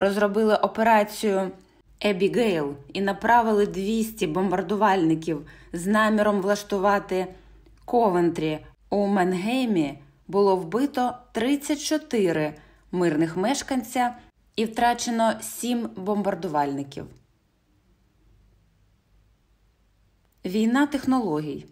розробили операцію Ебігейл і направили 200 бомбардувальників з наміром влаштувати Ковентрі у Менгеймі, було вбито 34 мирних мешканця і втрачено 7 бомбардувальників. Війна технологій.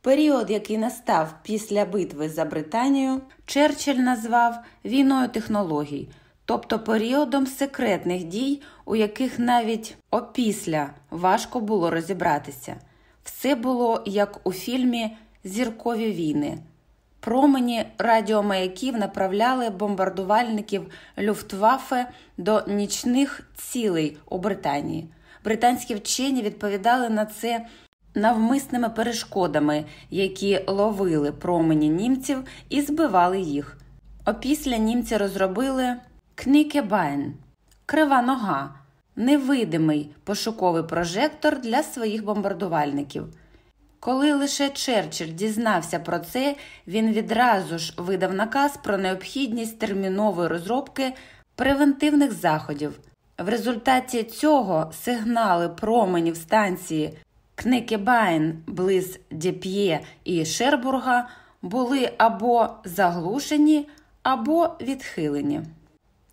Період, який настав після битви за Британію, Черчилль назвав війною технологій, тобто періодом секретних дій, у яких навіть опісля важко було розібратися. Все було як у фільмі Зіркові війни. Промені радіомаяків направляли бомбардувальників Люфтваффе до нічних цілей у Британії. Британські вчені відповідали на це навмисними перешкодами, які ловили промені німців і збивали їх. Опісля німці розробили Кнікебайн крива нога, невидимий пошуковий прожектор для своїх бомбардувальників. Коли лише Черчилль дізнався про це, він відразу ж видав наказ про необхідність термінової розробки превентивних заходів. В результаті цього сигнали променів станції Кнекебайн близ Дєп'є і Шербурга були або заглушені, або відхилені.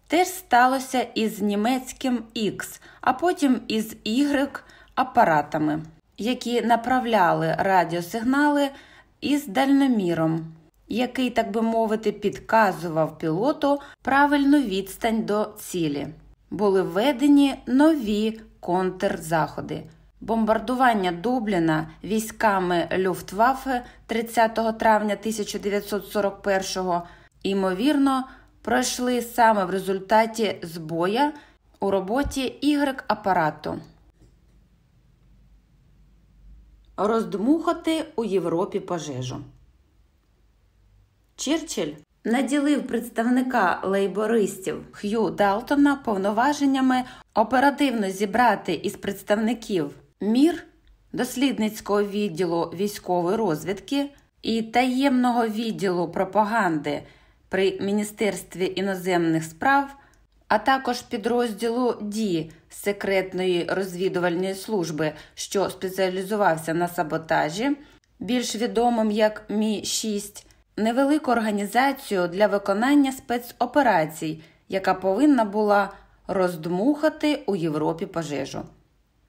Теж сталося із німецьким X, а потім із Y апаратами, які направляли радіосигнали із дальноміром, який, так би мовити, підказував пілоту правильну відстань до цілі. Були введені нові контрзаходи. Бомбардування Дубліна військами Люфтваффе 30 травня 1941-го, ймовірно, пройшли саме в результаті збоя у роботі Y апарату. Роздмухати у Європі пожежу. Черчилль наділив представника лейбористів Х'ю Далтона повноваженнями оперативно зібрати із представників мір дослідницького відділу військової розвідки і таємного відділу пропаганди при Міністерстві іноземних справ, а також підрозділу ДІ секретної розвідувальної служби, що спеціалізувався на саботажі, більш відомим як Мі 6 невелику організацію для виконання спецоперацій, яка повинна була роздмухати у Європі пожежу.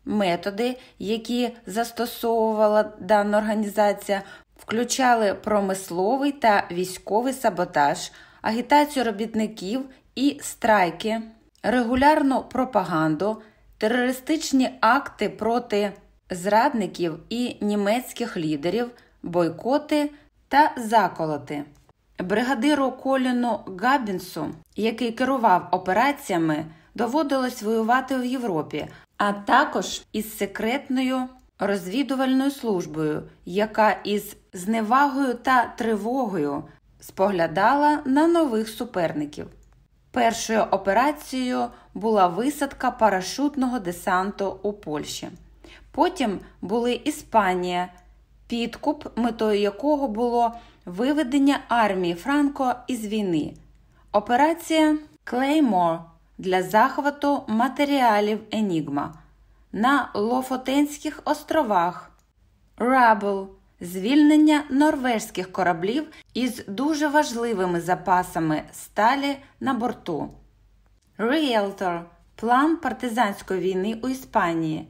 Методи, які застосовувала дана організація, включали промисловий та військовий саботаж, агітацію робітників і страйки, регулярну пропаганду, терористичні акти проти зрадників і німецьких лідерів, бойкоти та заколоти. Бригадиру Коліну Габінсу, який керував операціями, доводилось воювати в Європі, а також із секретною розвідувальною службою, яка із зневагою та тривогою споглядала на нових суперників. Першою операцією була висадка парашутного десанту у Польщі. Потім були Іспанія, підкуп, метою якого було виведення армії Франко із війни, операція Клеймор для захвату матеріалів Енігма на Лофотенських островах, Рабл звільнення норвежських кораблів із дуже важливими запасами сталі на борту, Ріелтор. План партизанської війни у Іспанії,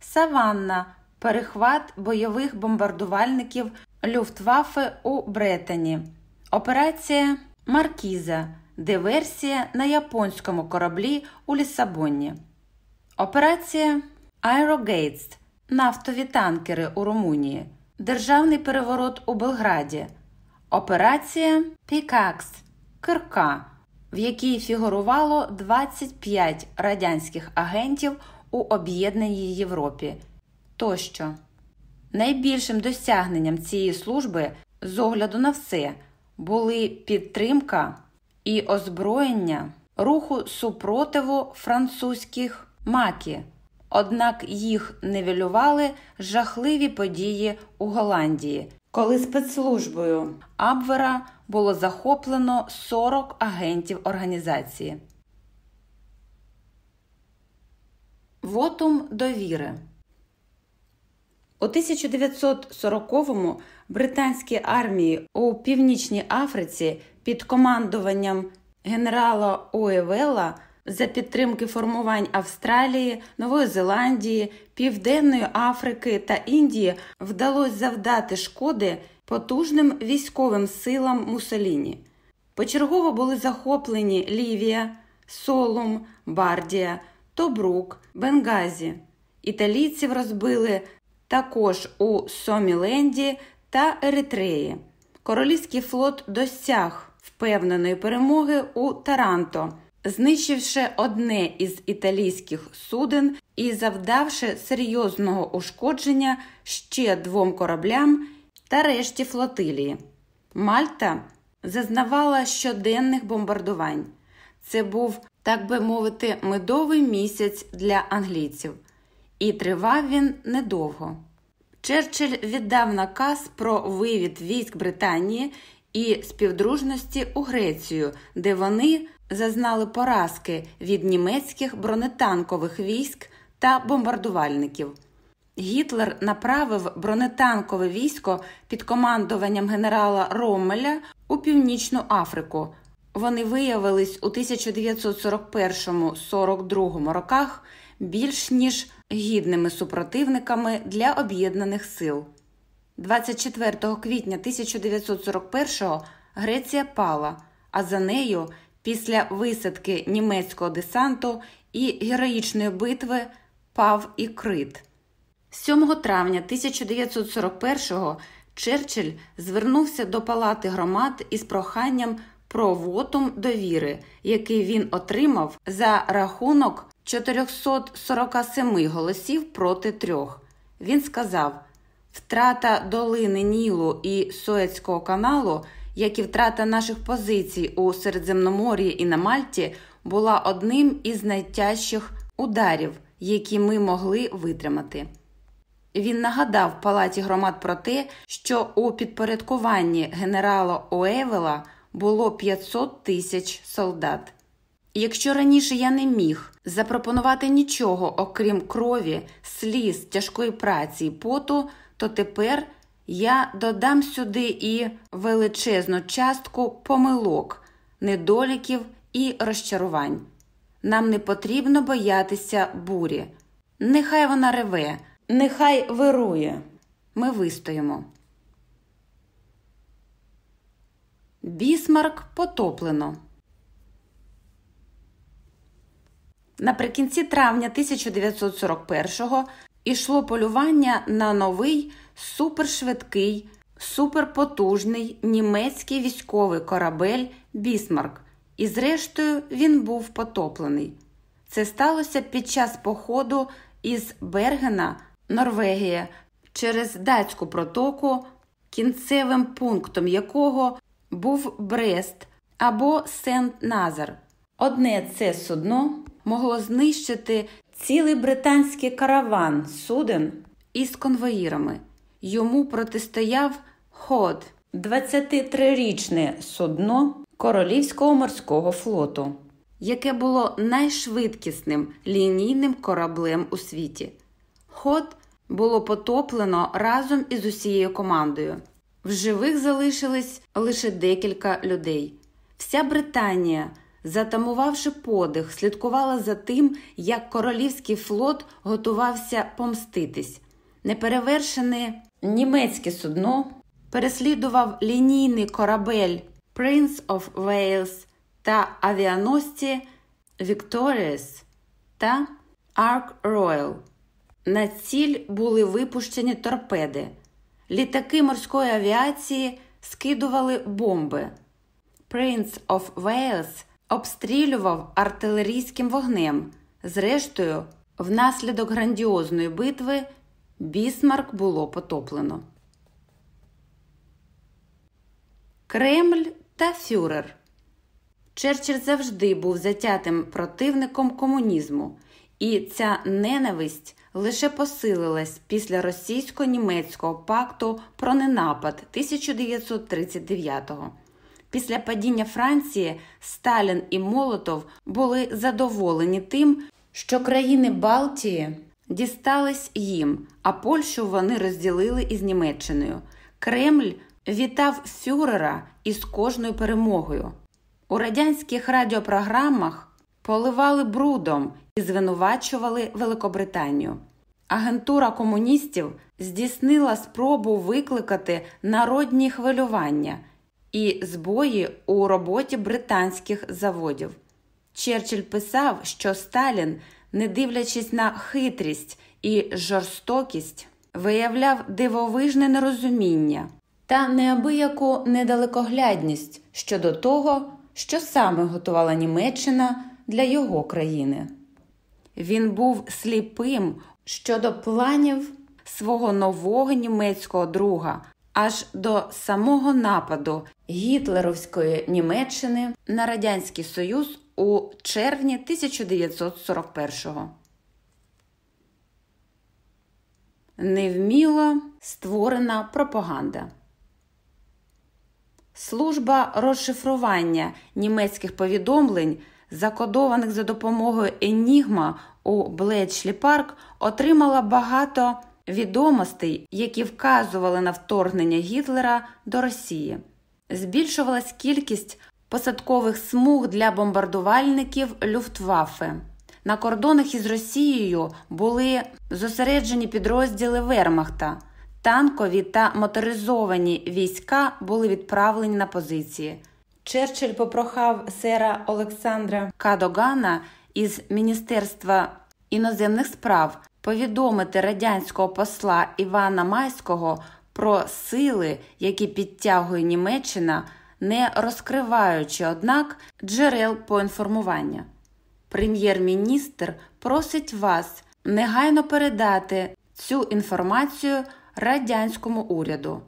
Саванна. Перехват бойових бомбардувальників Люфтваффе у Бретені, операція Маркіза, диверсія на японському кораблі у Лісабоні, операція Аерогейтс, нафтові танкери у Румунії, Державний переворот у Белграді, операція Пікакс Кирка, в якій фігурувало 25 радянських агентів у об'єднаній Європі тощо. Найбільшим досягненням цієї служби з огляду на все були підтримка і озброєння руху супротиву французьких макі, однак їх невелювали жахливі події у Голландії, коли спецслужбою Абвера було захоплено 40 агентів організації. Вотум довіри у 1940-му британській армії у Північній Африці під командуванням генерала Уевела за підтримки формувань Австралії, Нової Зеландії, Південної Африки та Індії вдалося завдати шкоди потужним військовим силам Мусоліні. Почергово були захоплені Лівія, Солум, Бардія, Тобрук, Бенгазі. Італійців розбили також у Соміленді та Еритреї. Королівський флот досяг впевненої перемоги у Таранто, знищивши одне із італійських суден і завдавши серйозного ушкодження ще двом кораблям та решті флотилії. Мальта зазнавала щоденних бомбардувань. Це був, так би мовити, медовий місяць для англійців, і тривав він недовго. Черчилль віддав наказ про вивід військ Британії і співдружності у Грецію, де вони зазнали поразки від німецьких бронетанкових військ та бомбардувальників. Гітлер направив бронетанкове військо під командуванням генерала Роммеля у Північну Африку. Вони виявились у 1941-42 роках більш ніж гідними супротивниками для об'єднаних сил. 24 квітня 1941-го Греція пала, а за нею, після висадки німецького десанту і героїчної битви, пав і Крит. 7 травня 1941-го Черчилль звернувся до Палати громад із проханням про вотум довіри, який він отримав за рахунок 447 голосів проти трьох. Він сказав: втрата долини Нілу і Суецького каналу, як і втрата наших позицій у Середземномор'ї і на Мальті, була одним із найтяжчих ударів, які ми могли витримати. Він нагадав Палаті громад про те, що у підпорядкуванні генерала Оевела було 500 тисяч солдат. Якщо раніше я не міг запропонувати нічого, окрім крові, сліз, тяжкої праці і поту, то тепер я додам сюди і величезну частку помилок, недоліків і розчарувань. Нам не потрібно боятися бурі. Нехай вона реве, нехай вирує. Ми вистоїмо. Бісмарк потоплено. Наприкінці травня 1941-го ішло полювання на новий супершвидкий, суперпотужний німецький військовий корабель Бісмарк, і, зрештою, він був потоплений. Це сталося під час походу із Бергена, Норвегія, через Датську протоку, кінцевим пунктом якого був Брест або Сент Назар. Одне це судно могло знищити цілий британський караван суден із конвоїрами. Йому протистояв ход 23-річне судно Королівського морського флоту, яке було найшвидкісним лінійним кораблем у світі. Ход було потоплено разом із усією командою. В живих залишились лише декілька людей. Вся Британія затамувавши подих, слідкувала за тим, як королівський флот готувався помститись. Неперевершене німецьке судно переслідував лінійний корабель Prince of Wales та авіаносці Victorious та Ark Royal. На ціль були випущені торпеди. Літаки морської авіації скидували бомби. Prince of Wales обстрілював артилерійським вогнем. Зрештою, внаслідок грандіозної битви Бісмарк було потоплено. Кремль та Фюрер Черчилль завжди був затятим противником комунізму, і ця ненависть лише посилилась після російсько-німецького пакту про ненапад 1939-го. Після падіння Франції Сталін і Молотов були задоволені тим, що країни Балтії дістались їм, а Польщу вони розділили із Німеччиною. Кремль вітав фюрера із кожною перемогою. У радянських радіопрограмах поливали брудом і звинувачували Великобританію. Агентура комуністів здійснила спробу викликати народні хвилювання і збої у роботі британських заводів. Черчилль писав, що Сталін, не дивлячись на хитрість і жорстокість, виявляв дивовижне нерозуміння та неабияку недалекоглядність щодо того, що саме готувала Німеччина для його країни. Він був сліпим щодо планів свого нового німецького друга аж до самого нападу гітлеровської Німеччини на Радянський Союз у червні 1941-го. Невміло створена пропаганда. Служба розшифрування німецьких повідомлень, закодованих за допомогою Енігма у Блечлі Парк, отримала багато відомостей, які вказували на вторгнення Гітлера до Росії. Збільшувалась кількість посадкових смуг для бомбардувальників Люфтваффе. На кордонах із Росією були зосереджені підрозділи Вермахта. Танкові та моторизовані війська були відправлені на позиції. Черчилль попрохав сера Олександра Кадогана із Міністерства іноземних справ повідомити радянського посла Івана Майського про сили, які підтягує Німеччина, не розкриваючи, однак, джерел поінформування. Прем'єр-міністр просить вас негайно передати цю інформацію радянському уряду.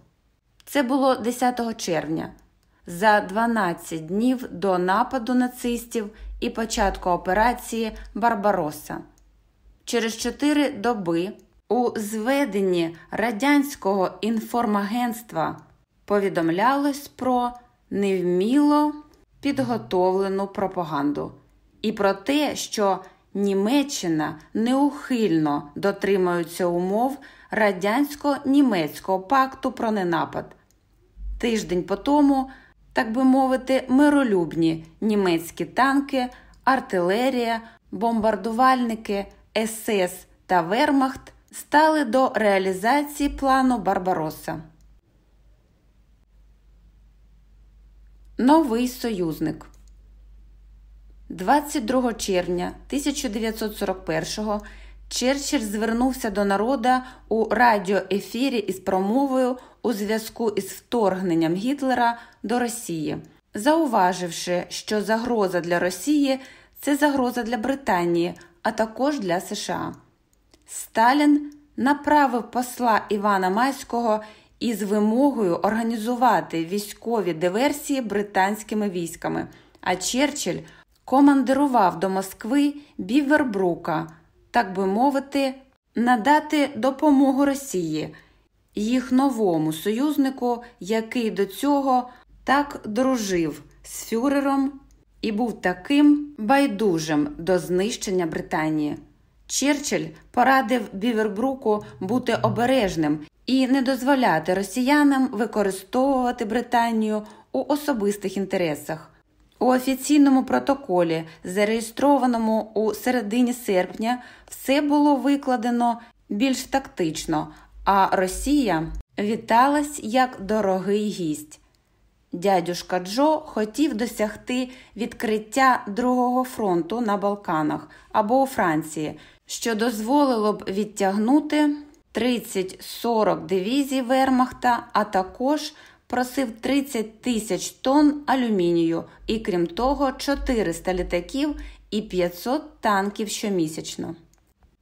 Це було 10 червня, за 12 днів до нападу нацистів і початку операції Барбароса. Через 4 доби у зведенні радянського інформагентства повідомлялось про невміло підготовлену пропаганду і про те, що Німеччина неухильно дотримується умов радянсько-німецького пакту про ненапад. Тиждень по тому, так би мовити, миролюбні німецькі танки, артилерія, бомбардувальники, СС та Вермахт стали до реалізації плану Барбароса. Новий союзник 22 червня 1941-го Черчилль звернувся до народа у радіоефірі із промовою у зв'язку із вторгненням Гітлера до Росії, зауваживши, що загроза для Росії це загроза для Британії, а також для США. Сталін направив посла Івана Майського із вимогою організувати військові диверсії британськими військами, а Черчилль командирував до Москви Бівербрука, так би мовити, надати допомогу Росії, їх новому союзнику, який до цього так дружив з Фюрером і був таким байдужим до знищення Британії. Черчилль порадив Бівербруку бути обережним і не дозволяти росіянам використовувати Британію у особистих інтересах. У офіційному протоколі, зареєстрованому у середині серпня, все було викладено більш тактично, а Росія віталась як дорогий гість. Дядюшка Джо хотів досягти відкриття другого фронту на Балканах або у Франції, що дозволило б відтягнути 30-40 дивізій Вермахта, а також просив 30 тисяч тонн алюмінію і, крім того, 400 літаків і 500 танків щомісячно.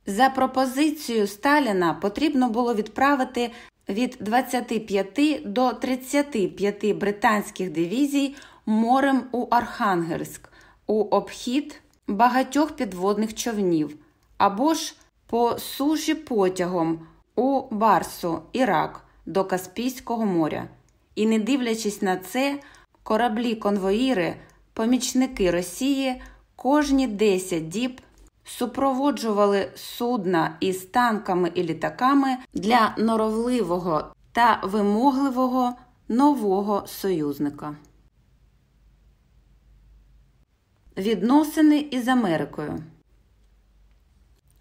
За пропозицією Сталіна потрібно було відправити від 25 до 35 британських дивізій морем у Архангельськ у обхід багатьох підводних човнів або ж по суші потягом у Барсу, Ірак до Каспійського моря. І, не дивлячись на це, кораблі конвоїри, помічники Росії кожні 10 діб супроводжували судна із танками і літаками для норовливого та вимогливого нового союзника. Відносини із Америкою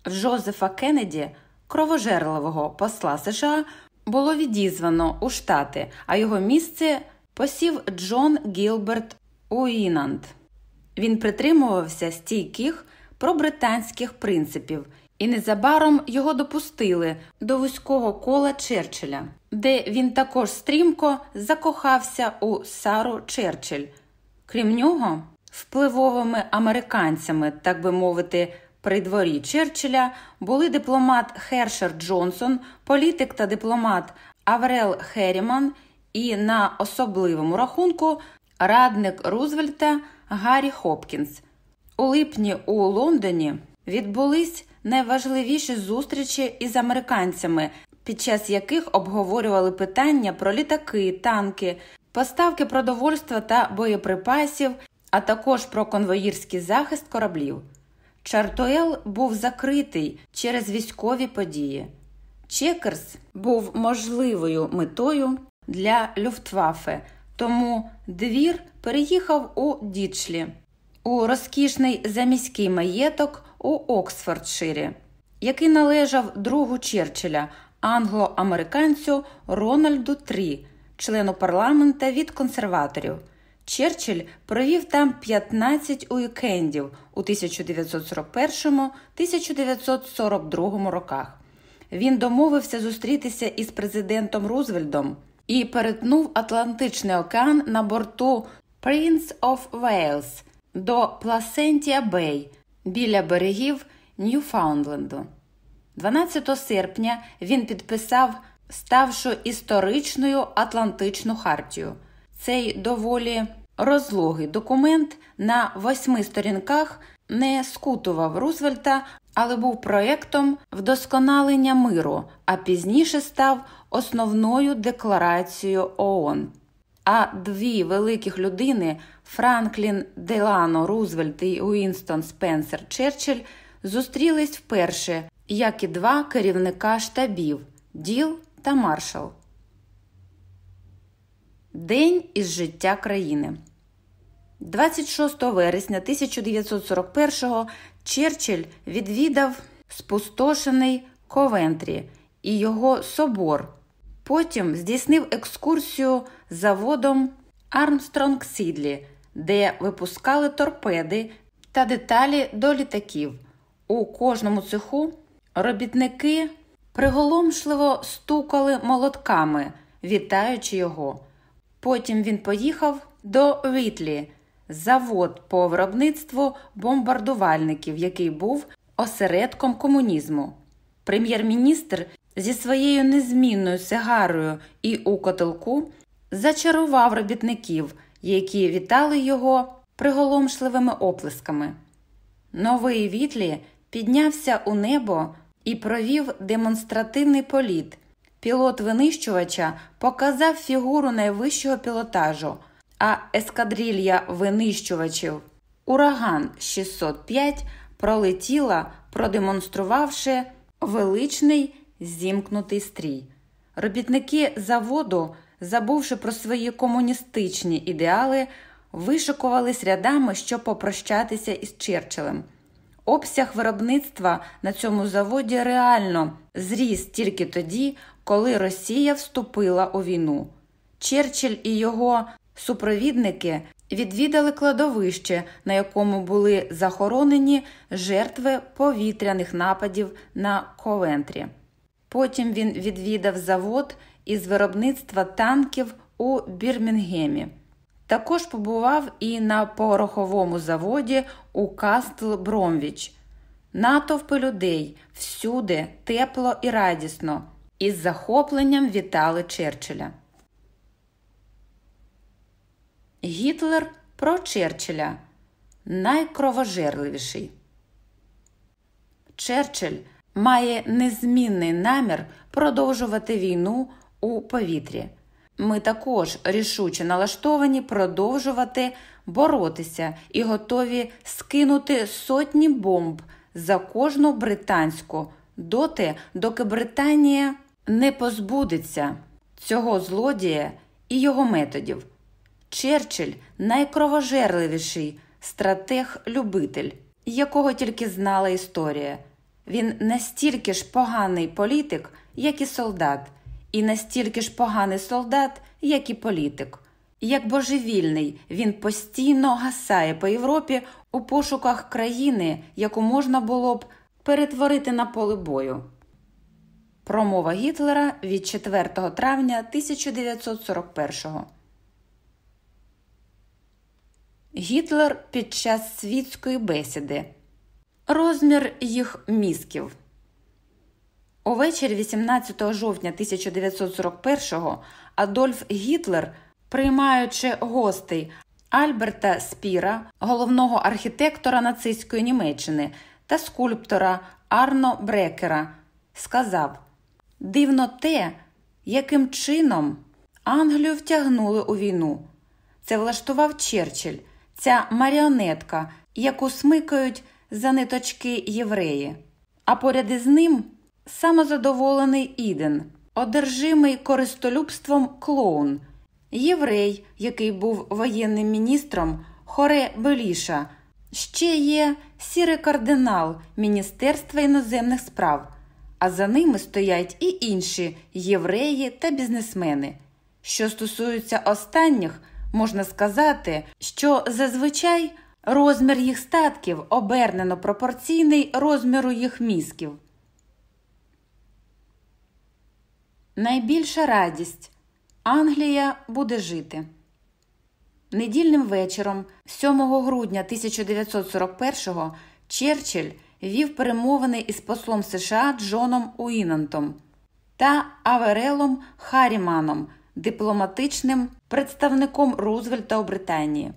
Джозефа Кеннеді, кровожерливого посла США, було відізвано у Штати, а його місце посів Джон Гілберт Уінанд. Він притримувався стійких пробританських принципів, і незабаром його допустили до вузького кола Черчилля, де він також стрімко закохався у Сару Черчилль. Крім нього, впливовими американцями, так би мовити, при дворі Черчилля були дипломат Хершер Джонсон, політик та дипломат Аврел Херіман і на особливому рахунку радник Рузвельта Гаррі Хопкінс. У липні у Лондоні відбулись найважливіші зустрічі із американцями, під час яких обговорювали питання про літаки, танки, поставки продовольства та боєприпасів, а також про конвоїрський захист кораблів. Чартуел був закритий через військові події. Чекерс був можливою метою для Люфтваффе, тому двір переїхав у Дічлі, у розкішний заміський маєток у Оксфордширі, який належав другу Черчилля, англо-американцю Рональду Трі, члену парламента від консерваторів. Черчилль провів там 15 уікендів у 1941-1942 роках. Він домовився зустрітися із президентом Рузвельдом і перетнув Атлантичний океан на борту Prince of Wales до Пласентія Бей біля берегів Ньюфаундленду. 12 серпня він підписав ставши історичною Атлантичну хартію. Цей доволі розлогий документ на восьми сторінках не скутував Рузвельта, але був проєктом вдосконалення миру, а пізніше став основною декларацією ООН. А дві великих людини Франклін Делано Рузвельт і Уінстон Спенсер Черчилль зустрілись вперше, як і два керівника штабів Діл та Маршал. День із життя країни 26 вересня 1941-го Черчилль відвідав спустошений Ковентрі і його собор. Потім здійснив екскурсію заводом Армстронг Сідлі, де випускали торпеди та деталі до літаків. У кожному цеху робітники приголомшливо стукали молотками, вітаючи його. Потім він поїхав до Вітлі, завод по виробництву бомбардувальників, який був осередком комунізму. Прем'єр-міністр зі своєю незмінною сигарою і у котелку зачарував робітників, які вітали його приголомшливими оплесками. Новий Вітлі піднявся у небо і провів демонстративний політ. Пілот винищувача показав фігуру найвищого пілотажу, а ескадрилья винищувачів Ураган 605 пролетіла, продемонструвавши величний зімкнутий стрій. Робітники заводу, забувши про свої комуністичні ідеали, вишикувались рядами, щоб попрощатися із Черчиллем. Обсяг виробництва на цьому заводі реально зріс тільки тоді, коли Росія вступила у війну. Черчилль і його супровідники відвідали кладовище, на якому були захоронені жертви повітряних нападів на Ковентрі. Потім він відвідав завод із виробництва танків у Бірмінгемі. Також побував і на пороховому заводі у Кастл Бромвіч. Натовпи людей всюди тепло і радісно, із захопленням вітали Черчилля. Гітлер про Черчилля найкровожерливіший. Черчилль має незмінний намір продовжувати війну у повітрі. Ми також рішуче налаштовані продовжувати боротися і готові скинути сотні бомб за кожну британську доти, доки Британія не позбудеться цього злодія і його методів. Черчилль найкровожерливіший стратег-любитель, якого тільки знала історія. Він настільки ж поганий політик, як і солдат, і настільки ж поганий солдат, як і політик. Як божевільний, він постійно гасає по Європі у пошуках країни, яку можна було б перетворити на поле бою. Промова Гітлера від 4 травня 1941 Гітлер під час світської бесіди. Розмір їх мізків. Увечері 18 жовтня 1941-го Адольф Гітлер, приймаючи гостей Альберта Спіра, головного архітектора нацистської Німеччини та скульптора Арно Брекера, сказав: Дивно те, яким чином Англію втягнули у війну. Це влаштував Черчилль, ця маріонетка, яку смикають за ниточки євреї. А поряд із ним самозадоволений Іден, одержимий користолюбством клоун, єврей, який був воєнним міністром Хоре Беліша, ще є сірий кардинал Міністерства іноземних справ, а за ними стоять і інші євреї та бізнесмени. Що стосується останніх, можна сказати, що зазвичай розмір їх статків обернено пропорційний розміру їх мізків. Найбільша радість Англія буде жити. Недільним вечором, 7 грудня 1941-го, Черчилль вів перемовини із послом США Джоном Уінантом та Аверелом Харіманом, дипломатичним представником Рузвельта у Британії.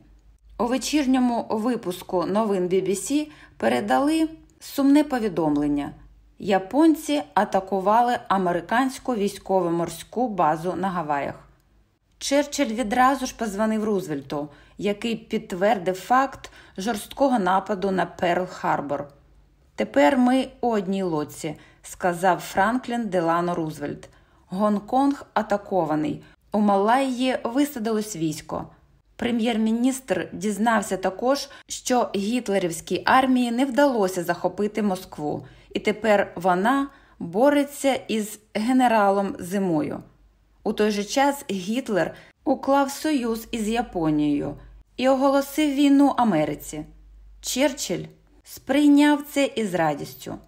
У вечірньому випуску новин BBC передали сумне повідомлення. Японці атакували американську військово-морську базу на Гаваях. Черчилль відразу ж позвонив Рузвельту, який підтвердив факт жорсткого нападу на Перл Харбор. Тепер ми у одній лодці, сказав Франклін Делано Рузвельт. Гонконг атакований. У Малайї висадилось військо. Прем'єр-міністр дізнався також, що гітлерівській армії не вдалося захопити Москву, і тепер вона бореться із генералом Зимою. У той же час Гітлер уклав союз із Японією і оголосив війну Америці. Черчилль сприйняв це із радістю.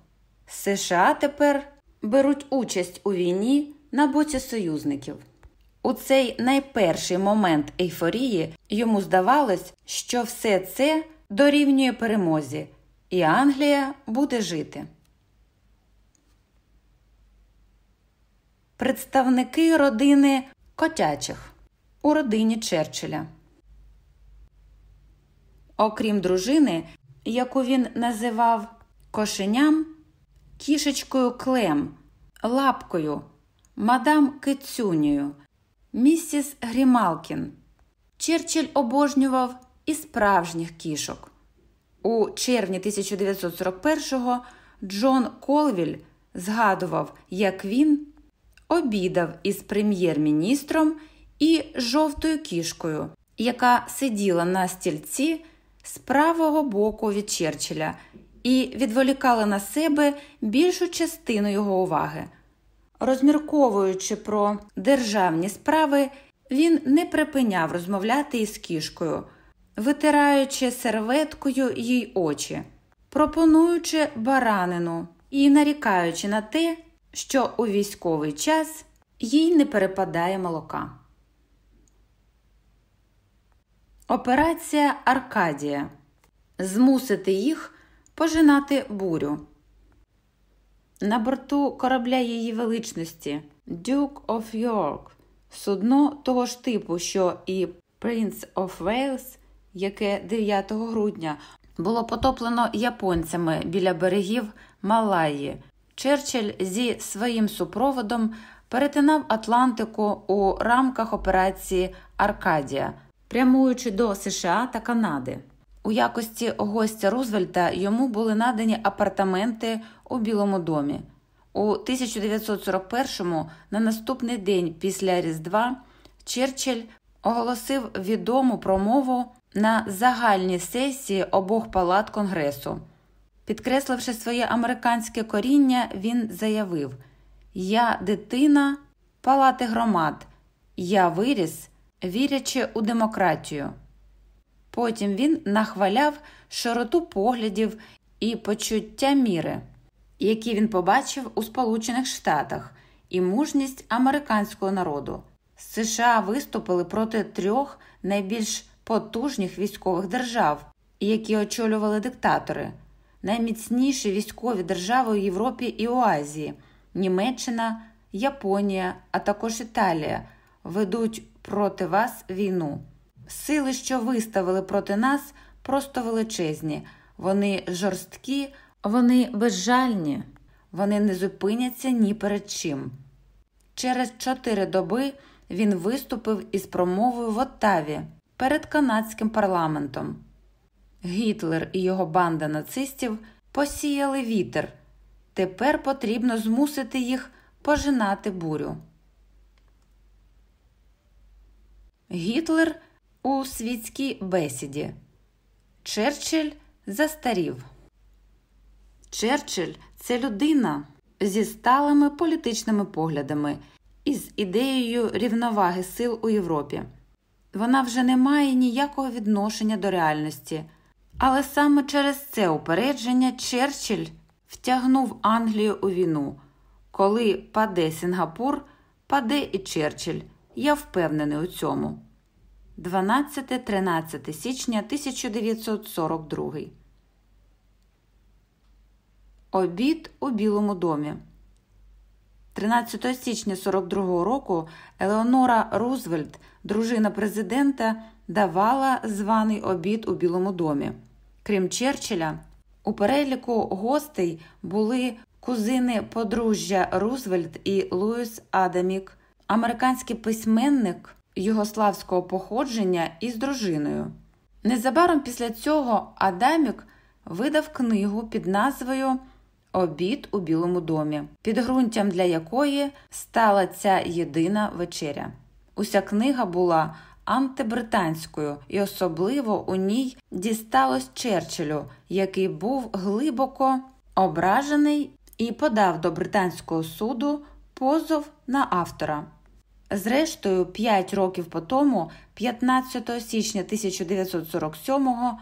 США тепер беруть участь у війні на боці союзників. У цей найперший момент ейфорії йому здавалось, що все це дорівнює перемозі, і Англія буде жити. Представники родини котячих у родині Черчилля. Окрім дружини, яку він називав кошеням, кішечкою Клем, лапкою, мадам Кицюнею, місіс Грімалкін. Черчилль обожнював і справжніх кішок. У червні 1941-го Джон Колвіль згадував, як він обідав із прем'єр-міністром і жовтою кішкою, яка сиділа на стільці з правого боку від Черчилля і відволікала на себе більшу частину його уваги. Розмірковуючи про державні справи, він не припиняв розмовляти із кішкою, витираючи серветкою їй очі, пропонуючи баранину і нарікаючи на те, що у військовий час їй не перепадає молока. Операція Аркадія змусити їх пожинати бурю. На борту корабля її величності Duke of York судно того ж типу, що і Prince of Wales, яке 9 грудня було потоплено японцями біля берегів Малайї. Черчилль зі своїм супроводом перетинав Атлантику у рамках операції Аркадія, прямуючи до США та Канади. У якості гостя Рузвельта йому були надані апартаменти у Білому домі. У 1941-му, на наступний день після Різдва, Черчилль оголосив відому промову на загальній сесії обох палат Конгресу. Підкресливши своє американське коріння, він заявив: Я дитина палати громад, я виріс, вірячи у демократію. Потім він нахваляв широту поглядів і почуття міри, які він побачив у Сполучених Штатах, і мужність американського народу. США виступили проти трьох найбільш потужних військових держав, які очолювали диктатори, найміцніші військові держави у Європі і у Німеччина, Японія, а також Італія ведуть проти вас війну. Сили, що виставили проти нас, просто величезні, вони жорсткі, вони безжальні, вони не зупиняться ні перед чим. Через чотири доби він виступив із промовою в Оттаві перед канадським парламентом. Гітлер і його банда нацистів посіяли вітер. Тепер потрібно змусити їх пожинати бурю. Гітлер у світській бесіді. Черчилль застарів. Черчилль – це людина зі сталими політичними поглядами і з ідеєю рівноваги сил у Європі. Вона вже не має ніякого відношення до реальності, але саме через це упередження Черчилль втягнув Англію у війну. Коли паде Сінгапур, паде і Черчилль. Я впевнений у цьому. 12-13 січня 1942 Обід у Білому домі. 13 січня 42 року Елеонора Рузвельт, дружина президента, давала званий обід у Білому домі. Крім Черчилля, у переліку гостей були кузини подружжя Рузвельт і Луїс Адамік, американський письменник югославського походження із дружиною. Незабаром після цього Адамік видав книгу під назвою Обід у Білому домі, підґрунтям для якої стала ця єдина вечеря. Уся книга була антибританською, і особливо у ній дісталось Черчиллю, який був глибоко ображений і подав до британського суду позов на автора. Зрештою, п'ять років по тому, 15 січня 1947-го,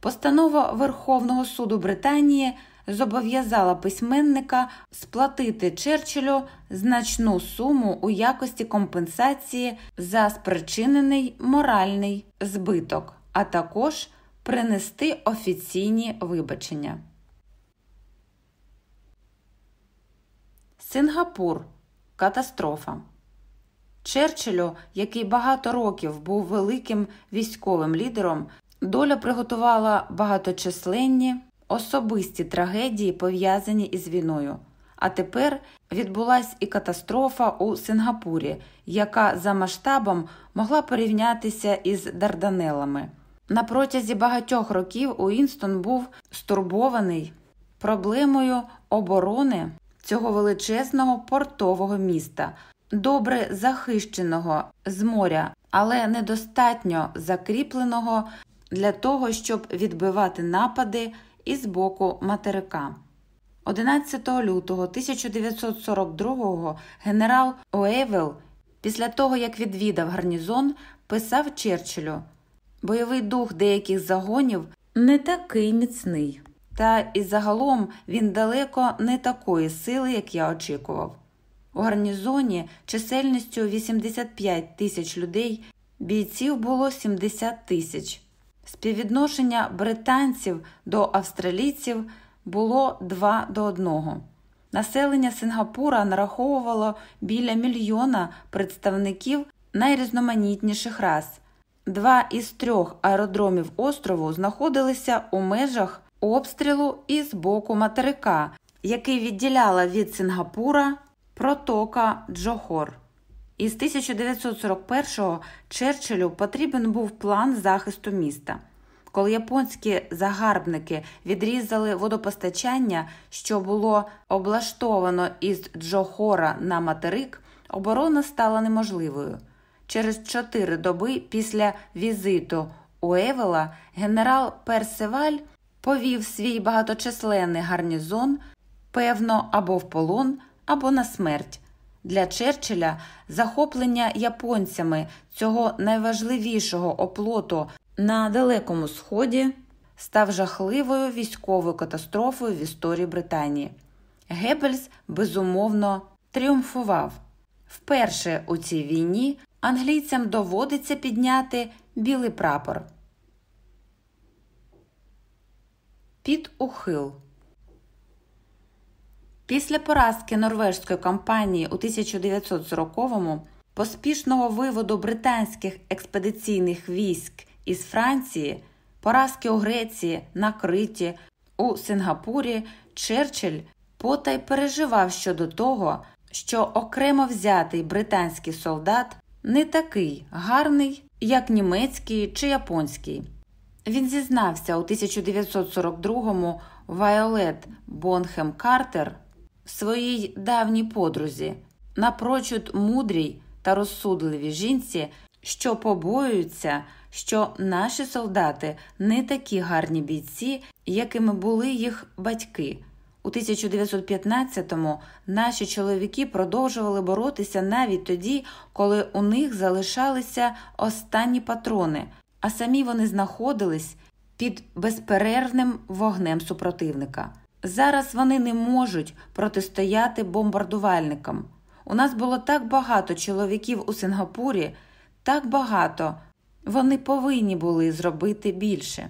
постанова Верховного суду Британії зобов'язала письменника сплатити Черчиллю значну суму у якості компенсації за спричинений моральний збиток, а також принести офіційні вибачення. Сингапур катастрофа. Черчиллю, який багато років був великим військовим лідером, доля приготувала багаточисленні особисті трагедії, пов'язані із війною. А тепер відбулася і катастрофа у Сингапурі, яка за масштабом могла порівнятися із Дарданелами. На протязі багатьох років Уінстон був стурбований проблемою оборони цього величезного портового міста, добре захищеного з моря, але недостатньо закріпленого для того, щоб відбивати напади із боку материка. 11 лютого 1942-го генерал Уейвел, після того як відвідав гарнізон, писав Черчиллю бойовий дух деяких загонів не такий міцний, та і загалом він далеко не такої сили, як я очікував. У гарнізоні чисельністю 85 тисяч людей бійців було 70 тисяч. Співвідношення британців до австралійців було 2 до 1. Населення Сингапура нараховувало біля мільйона представників найрізноманітніших рас. Два із трьох аеродромів острову знаходилися у межах обстрілу із боку материка, який відділяла від Сингапура протока Джохор. Із 1941-го Черчиллю потрібен був план захисту міста. коли японські загарбники відрізали водопостачання, що було облаштовано із Джохора на материк, оборона стала неможливою. Через чотири доби після візиту у Евела генерал Персеваль повів свій багаточисленний гарнізон, певно, або в полон, або на смерть. Для Черчилля захоплення японцями цього найважливішого оплоту на Далекому Сході став жахливою військовою катастрофою в історії Британії. Геббельс безумовно тріумфував. Вперше у цій війні англійцям доводиться підняти білий прапор. Під ухил Після поразки норвежської кампанії у 1940-му поспішного виводу британських експедиційних військ із Франції, поразки у Греції, на Криті, у Сингапурі, Черчилль потай переживав щодо того, що окремо взятий британський солдат не такий гарний, як німецький чи японський. Він зізнався у 1942-му Вайолет Бонхем Картер своїй давній подрузі, напрочуд мудрій та розсудливій жінці, що побоюються, що наші солдати не такі гарні бійці, якими були їх батьки. У 1915-му наші чоловіки продовжували боротися навіть тоді, коли у них залишалися останні патрони, а самі вони знаходились під безперервним вогнем супротивника. Зараз вони не можуть протистояти бомбардувальникам. У нас було так багато чоловіків у Сингапурі, так багато. Вони повинні були зробити більше.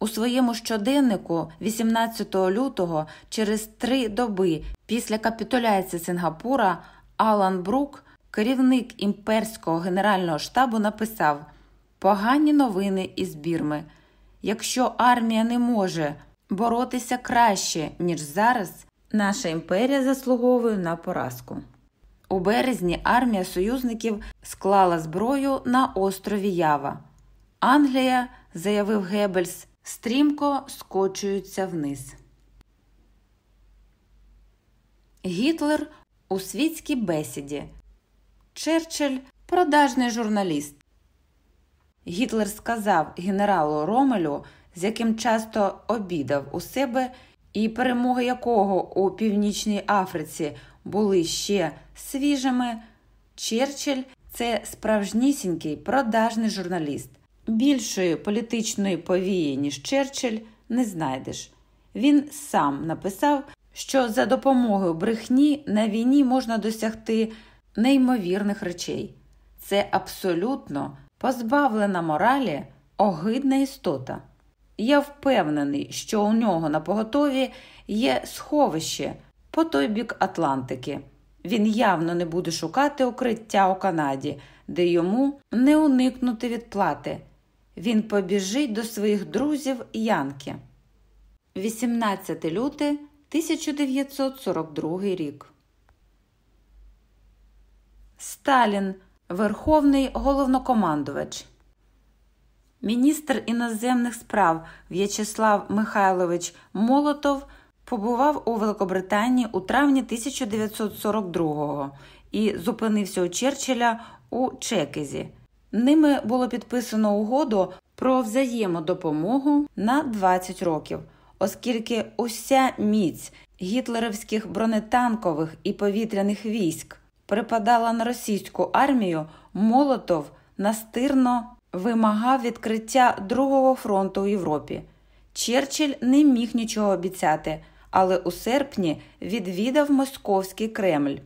У своєму щоденнику 18 лютого, через три доби після капітуляції Сингапура, Алан Брук, керівник імперського генерального штабу, написав Погані новини із Бірми. Якщо армія не може боротися краще, ніж зараз, наша імперія заслуговує на поразку. У березні армія союзників склала зброю на острові Ява. Англія, заявив Геббельс, стрімко скочується вниз. Гітлер у світській бесіді. Черчилль продажний журналіст. Гітлер сказав генералу Ромелю, з яким часто обідав у себе, і перемоги якого у Північній Африці були ще свіжими. Черчилль – це справжнісінький продажний журналіст. Більшої політичної повії, ніж Черчилль, не знайдеш. Він сам написав, що за допомогою брехні на війні можна досягти неймовірних речей. Це абсолютно позбавлена моралі, огидна істота. Я впевнений, що у нього на поготові є сховище по той бік Атлантики. Він явно не буде шукати укриття у Канаді, де йому не уникнути відплати. Він побіжить до своїх друзів Янки. 18 люте 1942 рік. Сталін, Верховний головнокомандувач. Міністр іноземних справ В'ячеслав Михайлович Молотов побував у Великобританії у травні 1942-го і зупинився у Черчилля у Чекезі. Ними було підписано угоду про взаємодопомогу на 20 років, оскільки уся міць гітлерівських бронетанкових і повітряних військ припадала на російську армію, Молотов настирно вимагав відкриття другого фронту у Європі. Черчилль не міг нічого обіцяти, але у серпні відвідав московський Кремль.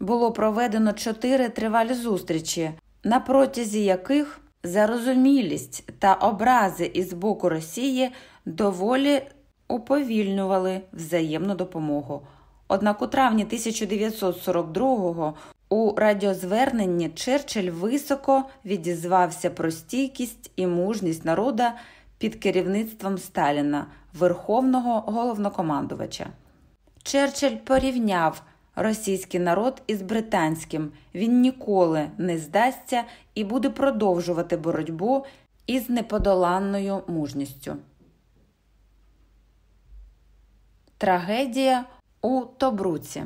Було проведено чотири тривалі зустрічі, на протязі яких зарозумілість та образи із боку Росії доволі уповільнювали взаємну допомогу. Однак у травні 1942-го у радіозверненні Черчилль високо відізвався про стійкість і мужність народа під керівництвом Сталіна, верховного головнокомандувача. Черчилль порівняв російський народ із британським. Він ніколи не здасться і буде продовжувати боротьбу із неподоланною мужністю. Трагедія у Тобруці.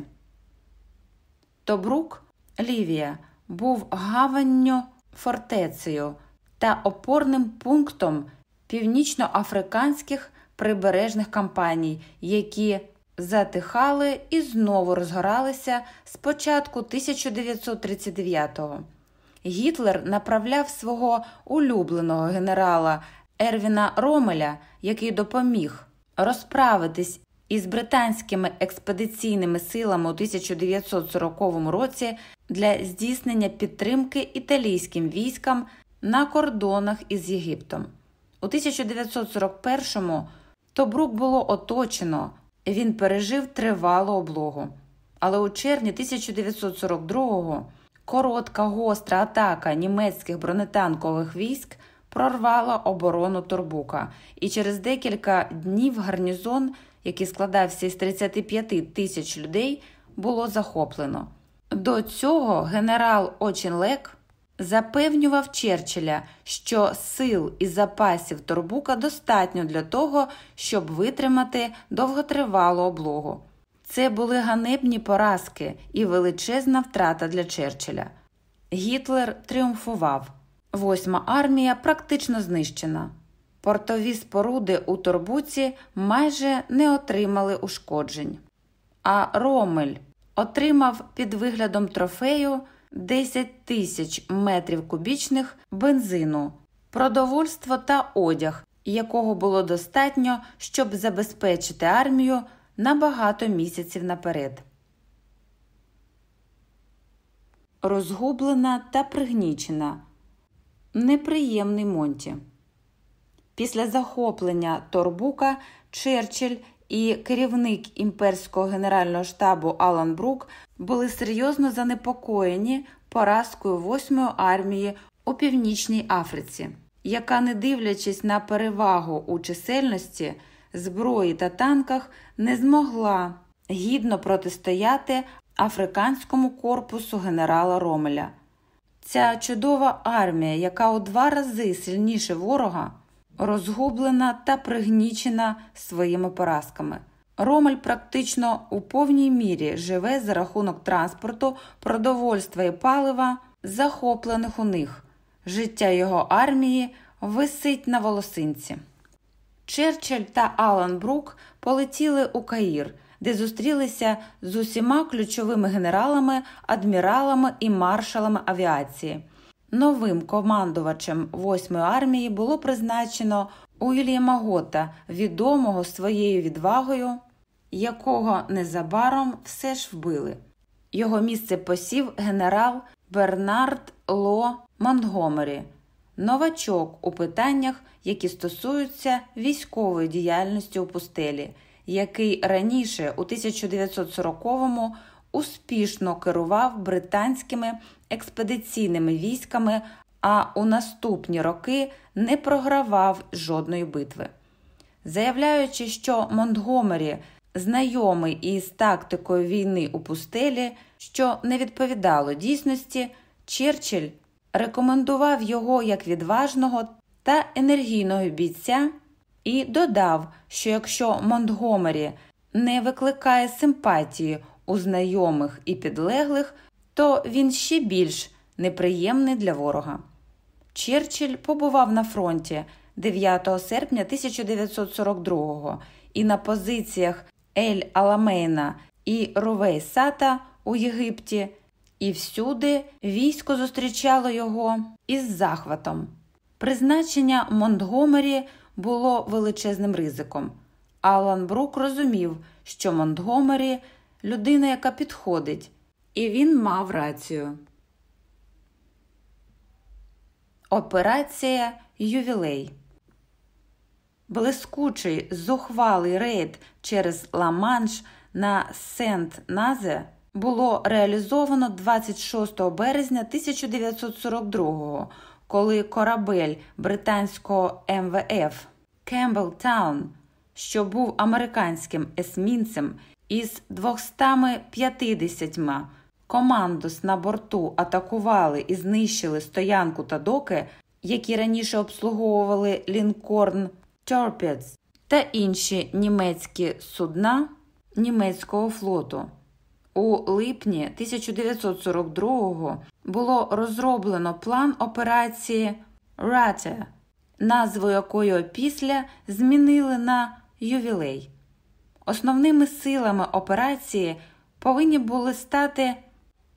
Тобрук Лівія був гаванню фортецею та опорним пунктом північноафриканських прибережних кампаній, які затихали і знову розгоралися з початку 1939-го. Гітлер направляв свого улюбленого генерала Ервіна Ромеля, який допоміг розправитись із британськими експедиційними силами у 1940 році для здійснення підтримки італійським військам на кордонах із Єгиптом. У 1941-му Тобрук було оточено, він пережив тривалу облогу. Але у червні 1942-го коротка гостра атака німецьких бронетанкових військ прорвала оборону Торбука, і через декілька днів гарнізон, який складався із 35 тисяч людей, було захоплено. До цього генерал Очінлек запевнював Черчилля, що сил і запасів Торбука достатньо для того, щоб витримати довготривалу облогу. Це були ганебні поразки і величезна втрата для Черчилля. Гітлер тріумфував. Восьма армія практично знищена. Портові споруди у Торбуці майже не отримали ушкоджень. А Ромель отримав під виглядом трофею 10 тисяч метрів кубічних бензину, продовольство та одяг, якого було достатньо, щоб забезпечити армію на багато місяців наперед. Розгублена та пригнічена. Неприємний Монті. Після захоплення Торбука Черчилль і керівник імперського генерального штабу Алан Брук були серйозно занепокоєні поразкою 8-ї армії у Північній Африці, яка, не дивлячись на перевагу у чисельності, зброї та танках, не змогла гідно протистояти африканському корпусу генерала Ромеля. Ця чудова армія, яка у два рази сильніше ворога, розгублена та пригнічена своїми поразками. Ромель практично у повній мірі живе за рахунок транспорту, продовольства і палива, захоплених у них. Життя його армії висить на волосинці. Черчилль та Алан Брук полетіли у Каїр, де зустрілися з усіма ключовими генералами, адміралами і маршалами авіації. Новим командувачем 8-ї армії було призначено Уільяма Гота, відомого своєю відвагою, якого незабаром все ж вбили. Його місце посів генерал Бернард Ло Монтгомері, новачок у питаннях, які стосуються військової діяльності у пустелі, який раніше у 1940-му успішно керував британськими експедиційними військами, а у наступні роки не програвав жодної битви. Заявляючи, що Монтгомері знайомий із тактикою війни у пустелі, що не відповідало дійсності, Черчилль рекомендував його як відважного та енергійного бійця і додав, що якщо Монтгомері не викликає симпатії у знайомих і підлеглих, то він ще більш неприємний для ворога. Черчилль побував на фронті 9 серпня 1942 і на позиціях Ель Аламейна і Рувейсата у Єгипті, і всюди військо зустрічало його із захватом. Призначення Монтгомері було величезним ризиком. Алан Брук розумів, що Монтгомері людина, яка підходить, і він мав рацію. Операція Ювілей. Блискучий зухвалий рейд через Ла-Манш на Сент-Назе було реалізовано 26 березня 1942 коли корабель британського ВМФ Кембелтаун, що був американським есмінцем із 250 командос на борту атакували і знищили стоянку та доки, які раніше обслуговували лінкор Тірпіц та інші німецькі судна німецького флоту. У липні 1942-го було розроблено план операції Раттер, назву якої опісля змінили на ювілей. Основними силами операції повинні були стати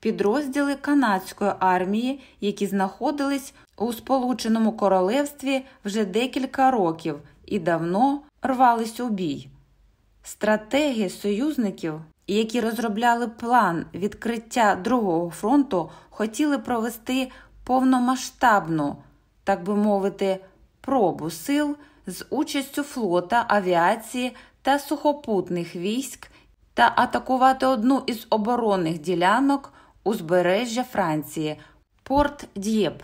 підрозділи канадської армії, які знаходились у Сполученому Королевстві вже декілька років і давно рвались у бій. Стратегії союзників, які розробляли план відкриття Другого фронту, хотіли провести повномасштабну, так би мовити, пробу сил з участю флота, авіації та сухопутних військ та атакувати одну із оборонних ділянок узбережжя Франції Порт Д'єп.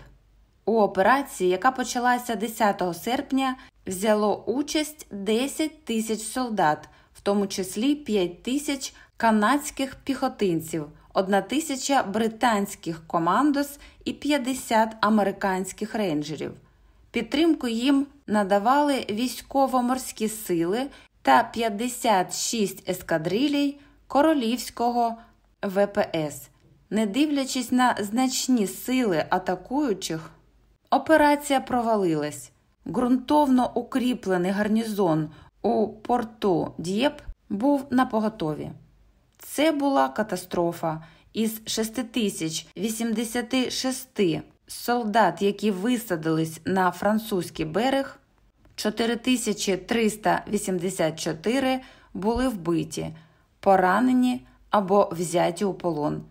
У операції, яка почалася 10 серпня, взяло участь 10 тисяч солдат, в тому числі 5 тисяч канадських піхотинців, 1 тисяча британських командос і 50 американських рейнджерів. Підтримку їм надавали військово-морські сили та 56 ескадрилій королівського ВПС. Не дивлячись на значні сили атакуючих, операція провалилась. Ґрунтовно укріплений гарнізон у порту Д'єп був на поготові. Це була катастрофа. Із 6086 солдат, які висадились на французький берег, 4384 були вбиті, поранені або взяті у полон.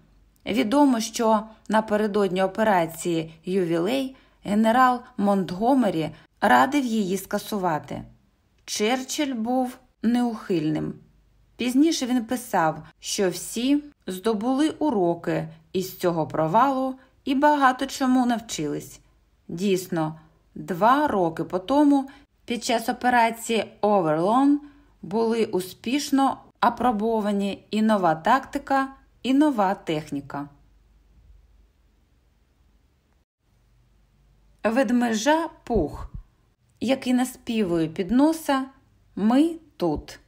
Відомо, що напередодні операції Ювілей генерал Монтгомері радив її скасувати. Черчилль був неухильним. Пізніше він писав, що всі здобули уроки із цього провалу і багато чому навчились. Дійсно, два роки по тому під час операції Оверлон були успішно апробовані і нова тактика, і нова техніка. Ведмежа пух, який наспівує під носа Ми тут.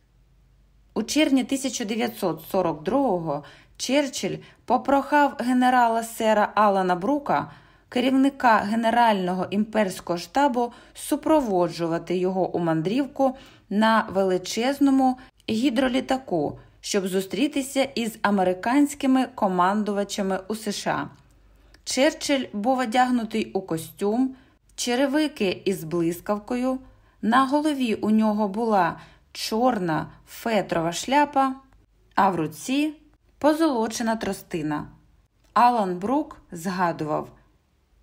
У червні 1942-го Черчилль попрохав генерала сера Алана Брука, керівника Генерального імперського штабу, супроводжувати його у мандрівку на величезному гідролітаку, щоб зустрітися із американськими командувачами у США. Черчилль був одягнутий у костюм, черевики із блискавкою. На голові у нього була чорна фетрова шляпа, а в руці позолочена тростина. Алан Брук згадував,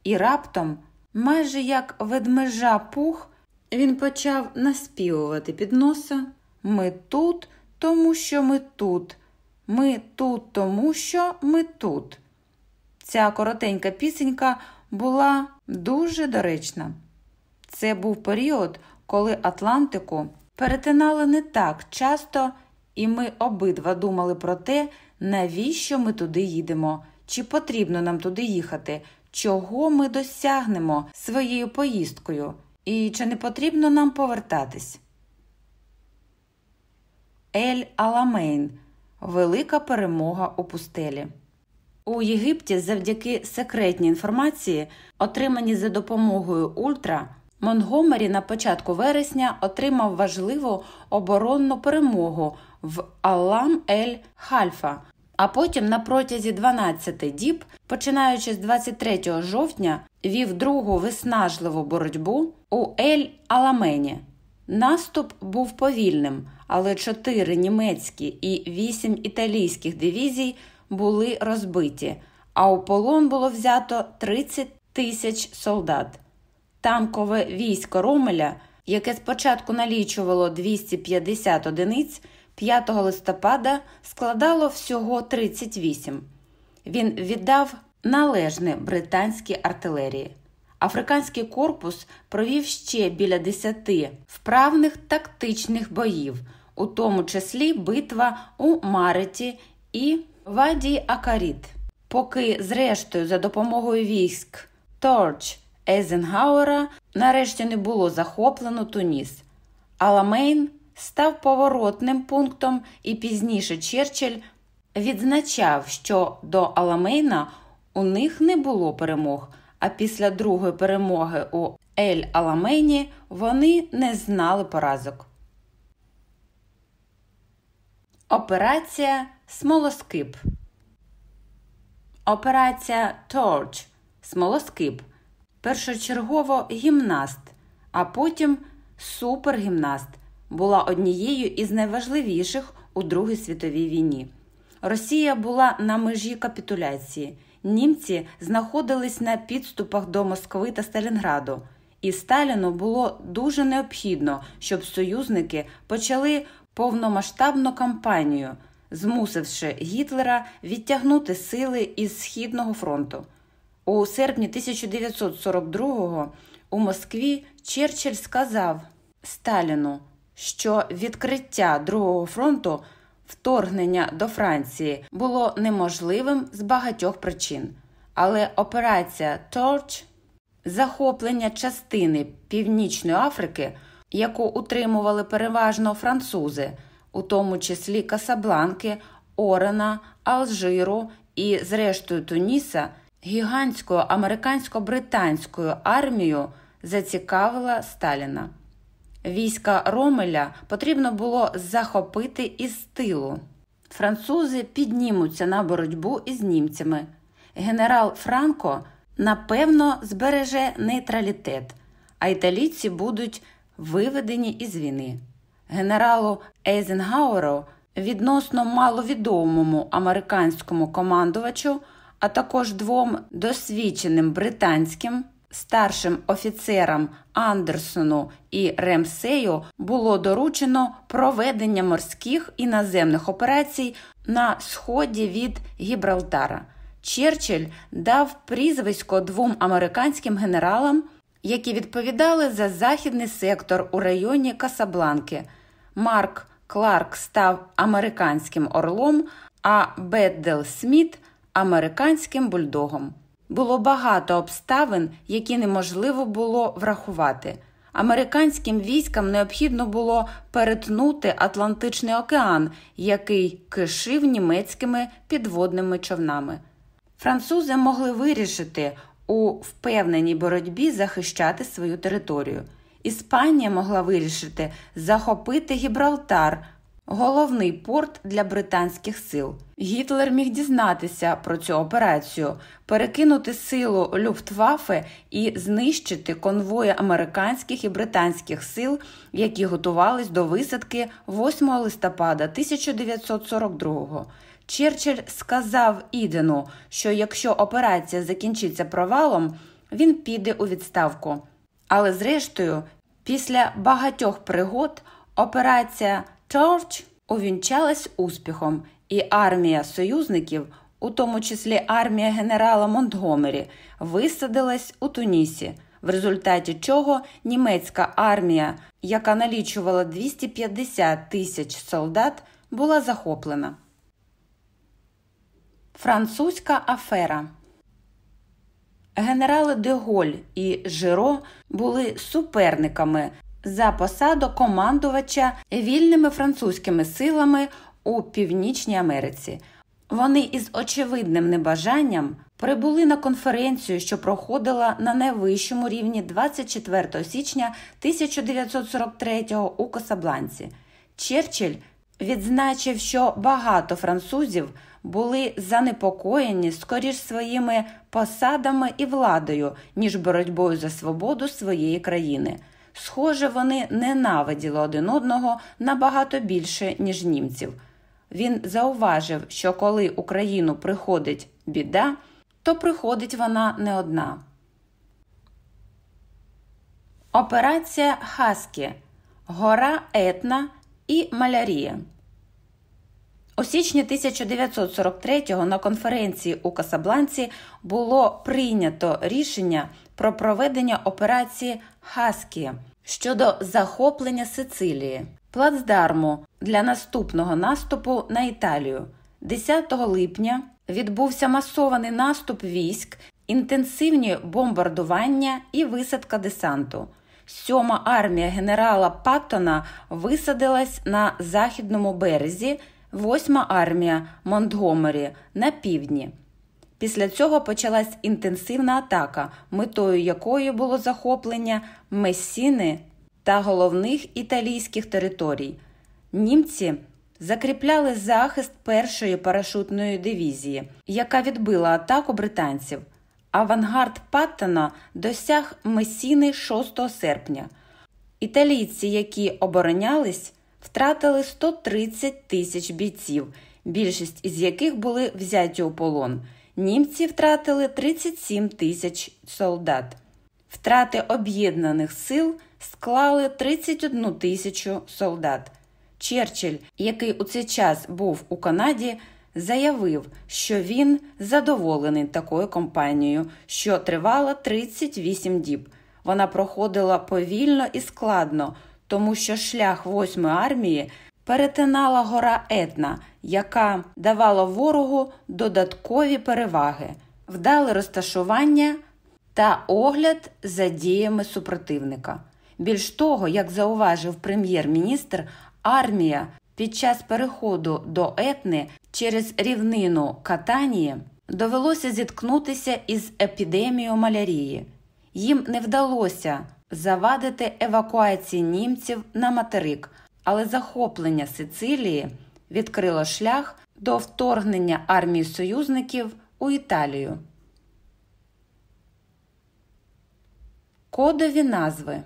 і раптом, майже як ведмежа пух, він почав наспівувати під носа Ми тут, тому що ми тут. Ми тут, тому що ми тут. Ця коротенька пісенька була дуже доречна. Це був період, коли Атлантику перетинали не так часто, і ми обидва думали про те, навіщо ми туди їдемо, чи потрібно нам туди їхати, чого ми досягнемо своєю поїздкою, і чи не потрібно нам повертатись. Ель Аламейн велика перемога у пустелі. У Єгипті завдяки секретній інформації, отриманій за допомогою Ультра, Монгомері на початку вересня отримав важливу оборонну перемогу в Аллам Ель Хальфа, а потім на протязі 12 діб, починаючи з 23 жовтня, вів другу виснажливу боротьбу у Ель Аламені. Наступ був повільним, але чотири німецькі і вісім італійських дивізій були розбиті, а у полон було взято 30 тисяч солдат. Танкове військо Ромеля, яке спочатку налічувало 250 одиниць, 5 листопада складало всього 38. Він віддав належне британській артилерії. Африканський корпус провів ще біля 10 вправних тактичних боїв, у тому числі битва у Мареті і Ваді Акаріт, поки, зрештою, за допомогою військ Торч Ейзенгауера нарешті не було захоплено Туніс. Аламейн став поворотним пунктом, і пізніше Черчилль відзначав, що до Аламейна у них не було перемог, а після другої перемоги у Ель Аламейні вони не знали поразок. Операція Смолоскип. Операція Торч Смолоскип. Першочергово гімнаст, а потім супергімнаст була однією із найважливіших у Другій світовій війні. Росія була на межі капітуляції. Німці знаходились на підступах до Москви та Сталінграду, і Сталіну було дуже необхідно, щоб союзники почали повномасштабну кампанію, змусивши Гітлера відтягнути сили із Східного фронту. У серпні 1942-го у Москві Черчилль сказав Сталіну, що відкриття Другого фронту вторгнення до Франції було неможливим з багатьох причин, але операція Торч, захоплення частини Північної Африки, яку утримували переважно французи, у тому числі Касабланки, Орена, Алжиру і, зрештою, Туніса, гігантською американсько-британською армією зацікавила Сталіна. Війська Ромеля потрібно було захопити із тилу. Французи піднімуться на боротьбу із німцями. Генерал Франко напевно збереже нейтралітет, а італійці будуть виведені із війни. Генералу Ейзенгауеру, відносно маловідомому американському командувачу, а також двом досвідченим британським старшим офіцерам Андерсону і Ремсею було доручено проведення морських і наземних операцій на сході від Гібралтара. Черчилль дав прізвисько двом американським генералам, які відповідали за західний сектор у районі Касабланки. Марк Кларк став американським орлом, а Беддел Сміт американським бульдогом. Було багато обставин, які неможливо було врахувати. Американським військам необхідно було перетнути Атлантичний океан, який кишив німецькими підводними човнами. Французи могли вирішити у впевненій боротьбі захищати свою територію. Іспанія могла вирішити захопити Гібралтар, головний порт для британських сил. Гітлер міг дізнатися про цю операцію, перекинути силу Люфтваффе і знищити конвої американських і британських сил, які готувались до висадки 8 листопада 1942-го. Черчилль сказав Ідену, що якщо операція закінчиться провалом, він піде у відставку. Але зрештою, після багатьох пригод, операція Торч увінчалась успіхом, і армія союзників, у тому числі армія генерала Монтгомері, висадилась у Тунісі, в результаті чого німецька армія, яка налічувала 250 тисяч солдат, була захоплена. Французька афера Генерали Деголь і Жиро були суперниками за посаду командувача вільними французькими силами у Північній Америці. Вони із очевидним небажанням прибули на конференцію, що проходила на найвищому рівні 24 січня 1943-го у Касабланці. Черчилль відзначив, що багато французів були занепокоєні скоріш своїми посадами і владою, ніж боротьбою за свободу своєї країни. Схоже, вони ненавиділи один одного набагато більше, ніж німців. Він зауважив, що коли Україну приходить біда, то приходить вона не одна. Операція Хаскі Гора Етна і Малярія. У січні 1943-го на конференції у Касабланці було прийнято рішення про проведення операції Хаскі щодо захоплення Сицилії, плацдарму для наступного наступу на Італію. 10 липня відбувся масований наступ військ інтенсивні бомбардування і висадка десанту. Сьома армія генерала Паттона висадилась на західному березі, восьма армія Монтгомері на півдні. Після цього почалась інтенсивна атака, метою якої було захоплення Месіни та головних італійських територій. Німці закріпляли захист першої парашутної дивізії, яка відбила атаку британців. Авангард Паттона досяг Месіни 6 серпня. Італійці, які оборонялись, втратили 130 тисяч бійців, більшість із яких були взяті у полон. Німці втратили 37 тисяч солдат. Втрати об'єднаних сил склали 31 тисячу солдат. Черчилль, який у цей час був у Канаді, заявив, що він задоволений такою кампанією, що тривала 38 діб. Вона проходила повільно і складно, тому що шлях 8-ї армії перетинала гора Етна, яка давала ворогу додаткові переваги, вдале розташування та огляд за діями супротивника. Більш того, як зауважив прем'єр-міністр, армія під час переходу до Етни через рівнину Катанії довелося зіткнутися із епідемією малярії. Їм не вдалося завадити евакуації німців на материк, але захоплення Сицилії відкрило шлях до вторгнення армії союзників у Італію. Кодові назви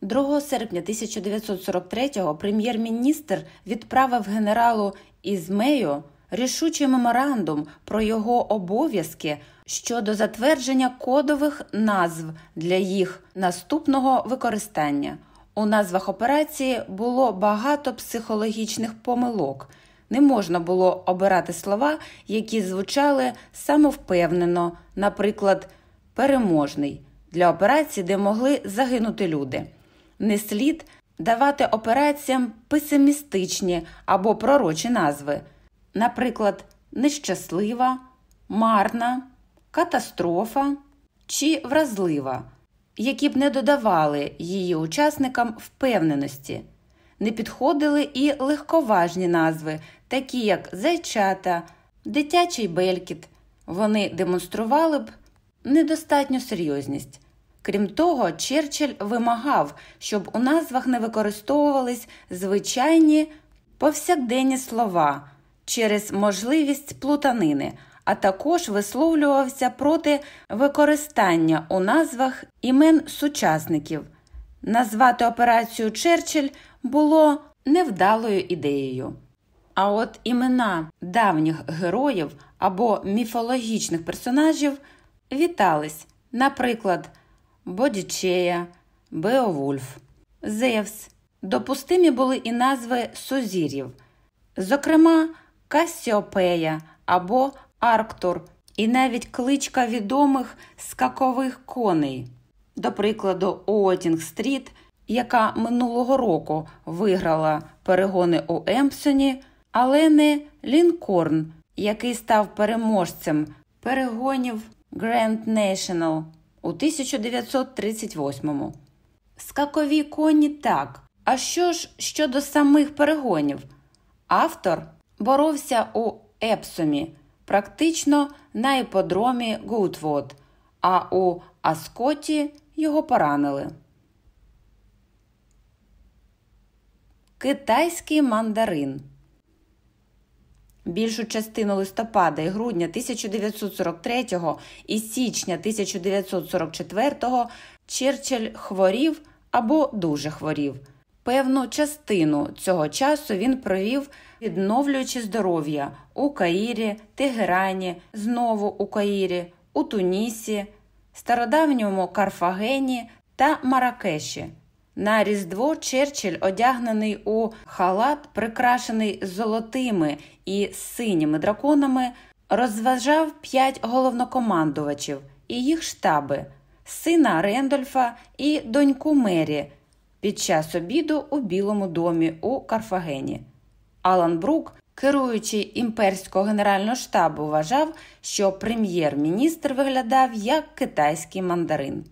2 серпня 1943-го прем'єр-міністр відправив генералу Ізмею рішучий меморандум про його обов'язки щодо затвердження кодових назв для їх наступного використання. У назвах операції було багато психологічних помилок. Не можна було обирати слова, які звучали самовпевнено, наприклад, переможний для операцій, де могли загинути люди. Не слід давати операціям песимістичні або пророчі назви, наприклад, нещаслива, марна, катастрофа чи вразлива, які б не додавали її учасникам впевненості. Не підходили і легковажні назви, такі як зайчата, дитячий белькіт. Вони демонстрували б недостатню серйозність. Крім того, Черчилль вимагав, щоб у назвах не використовувались звичайні повсякденні слова через можливість плутанини, а також висловлювався проти використання у назвах імен сучасників. Назвати операцію Черчилль було невдалою ідеєю. А от імена давніх героїв або міфологічних персонажів вітались, наприклад, Бодічея, Беовульф, Зевс. Допустимі були і назви сузір'їв, зокрема, Кассіопея або Арктур, і навіть кличка відомих скакових коней, до прикладу, Уотінг Стріт, яка минулого року виграла перегони у Епсомі, але не Лінкор, який став переможцем перегонів Grand National у 1938-му. Скакові коні так. А що ж щодо самих перегонів? Автор боровся у Епсомі, практично на іподромі Гудвуд, а у Аскоті його поранили. Китайський мандарин Більшу частину листопада і грудня 1943 і січня 1944 Черчилль хворів або дуже хворів. Певну частину цього часу він провів, відновлюючи здоров'я у Каїрі, Тегерані, знову у Каїрі, у Тунісі, стародавньому Карфагені та Маракеші. На Різдво Черчилль, одягнений у халат, прикрашений золотими і синіми драконами, розважав п'ять головнокомандувачів і їх штаби, сина Рендольфа і доньку Мері під час обіду у Білому домі у Карфагені. Алан Брук, Керуючий імперського генерального штабу вважав, що прем'єр-міністр виглядав як китайський мандарин.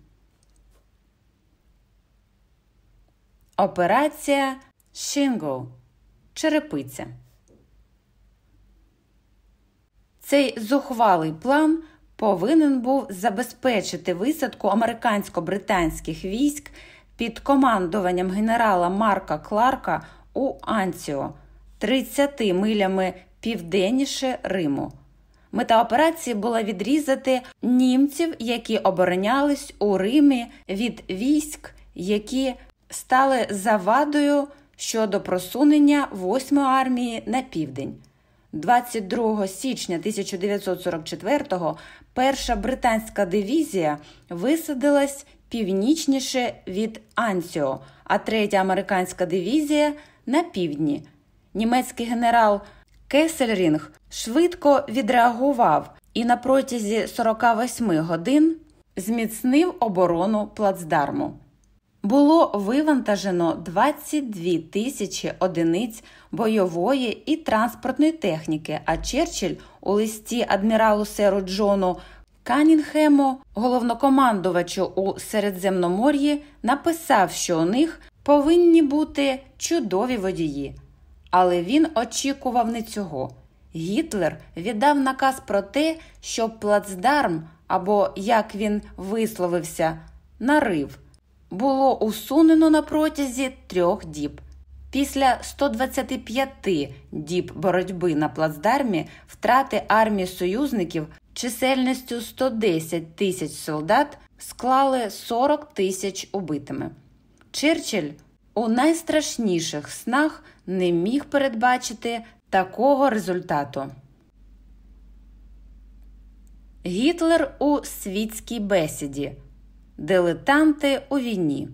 Операція Шинго Черепиця. Цей зухвалий план повинен був забезпечити висадку американсько-британських військ під командуванням генерала Марка Кларка у Анціо, 30 милями південніше Риму. Мета операції була відрізати німців, які оборонялись у Римі від військ, які стали завадою щодо просунення 8-ї армії на південь. 22 січня 1944-го перша британська дивізія висадилась північніше від Ансіо, а третя американська дивізія на півдні. Німецький генерал Кесельрінг швидко відреагував і на протязі 48 годин зміцнив оборону плацдарму було вивантажено 22 тисячі одиниць бойової і транспортної техніки. А Черчилль у листі адміралу Серу Джону Канінгему, головнокомандувачу у Середземномор'ї, написав, що у них повинні бути чудові водії. Але він очікував не цього. Гітлер віддав наказ про те, щоб плацдарм, або як він висловився, нарив було усунено на протязі трьох діб. Після 125 діб боротьби на плацдармі втрати армії союзників чисельністю 110 тисяч солдат склали 40 тисяч убитими. Черчилль у найстрашніших снах не міг передбачити такого результату. Гітлер у світській бесіді Дилетанти у війні.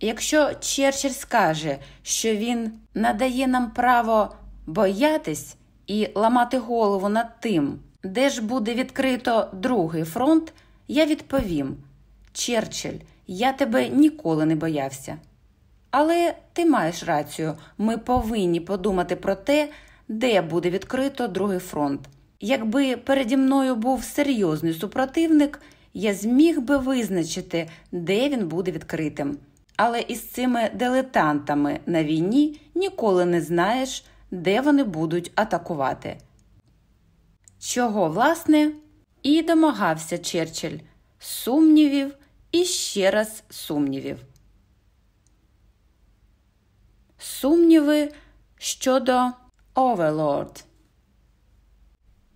Якщо Черчилль скаже, що він надає нам право боятись і ламати голову над тим, де ж буде відкрито другий фронт, я відповім: Черчилль, я тебе ніколи не боявся. Але ти маєш рацію, ми повинні подумати про те, де буде відкрито другий фронт. Якби переді мною був серйозний супротивник я зміг би визначити, де він буде відкритим. Але із цими дилетантами на війні ніколи не знаєш, де вони будуть атакувати. Чого, власне, і домагався Черчилль сумнівів і ще раз сумнівів. Сумніви щодо Оверлорд.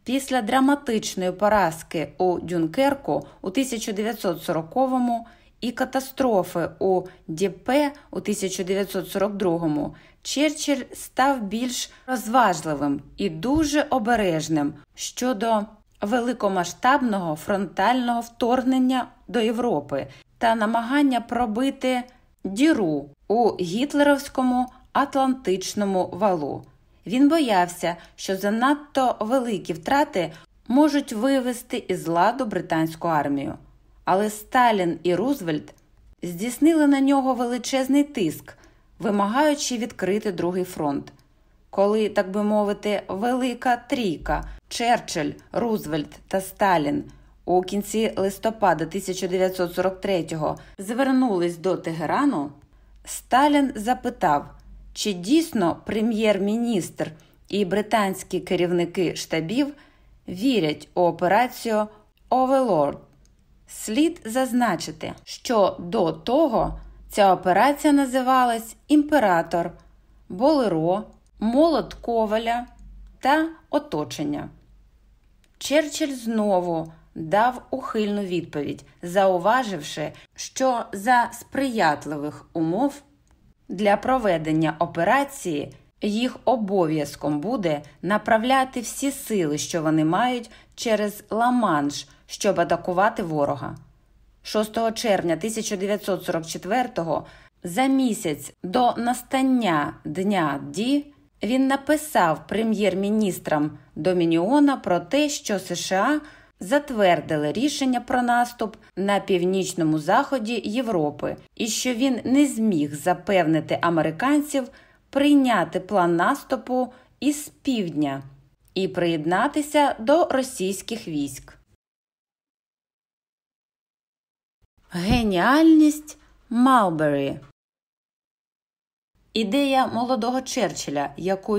Pісля драматичної поразки у Дюнкерку у 1940-му і катастрофи у Дєпе у 1942-му Черчилль став більш розважливим і дуже обережним щодо великомасштабного фронтального вторгнення до Європи та намагання пробити діру у гітлерівському Атлантичному валу. Він боявся, що занадто великі втрати можуть вивести із ладу британську армію. Але Сталін і Рузвельт здійснили на нього величезний тиск, вимагаючи відкрити другий фронт. Коли, так би мовити, велика трійка Черчилль, Рузвельт та Сталін у кінці листопада 1943-го звернулись до Тегерану, Сталін запитав чи дійсно прем'єр-міністр і британські керівники штабів вірять у операцію Оверлорд. Слід зазначити, що до того ця операція називалась Імператор, Болеро, Молот Коваля та Оточення. Черчилль знову дав ухильну відповідь, зауваживши, що за сприятливих умов для проведення операції їх обов'язком буде направляти всі сили, що вони мають через Ла-Манш, щоб атакувати ворога. 6 червня 1944-го, за місяць до настання Дня Ді, він написав прем'єр-міністрам Домініона про те, що США затвердили рішення про наступ на північному заході Європи і що він не зміг запевнити американців прийняти план наступу із півдня і приєднатися до російських військ. Геніальність Малбері Ідея молодого Черчилля, яку він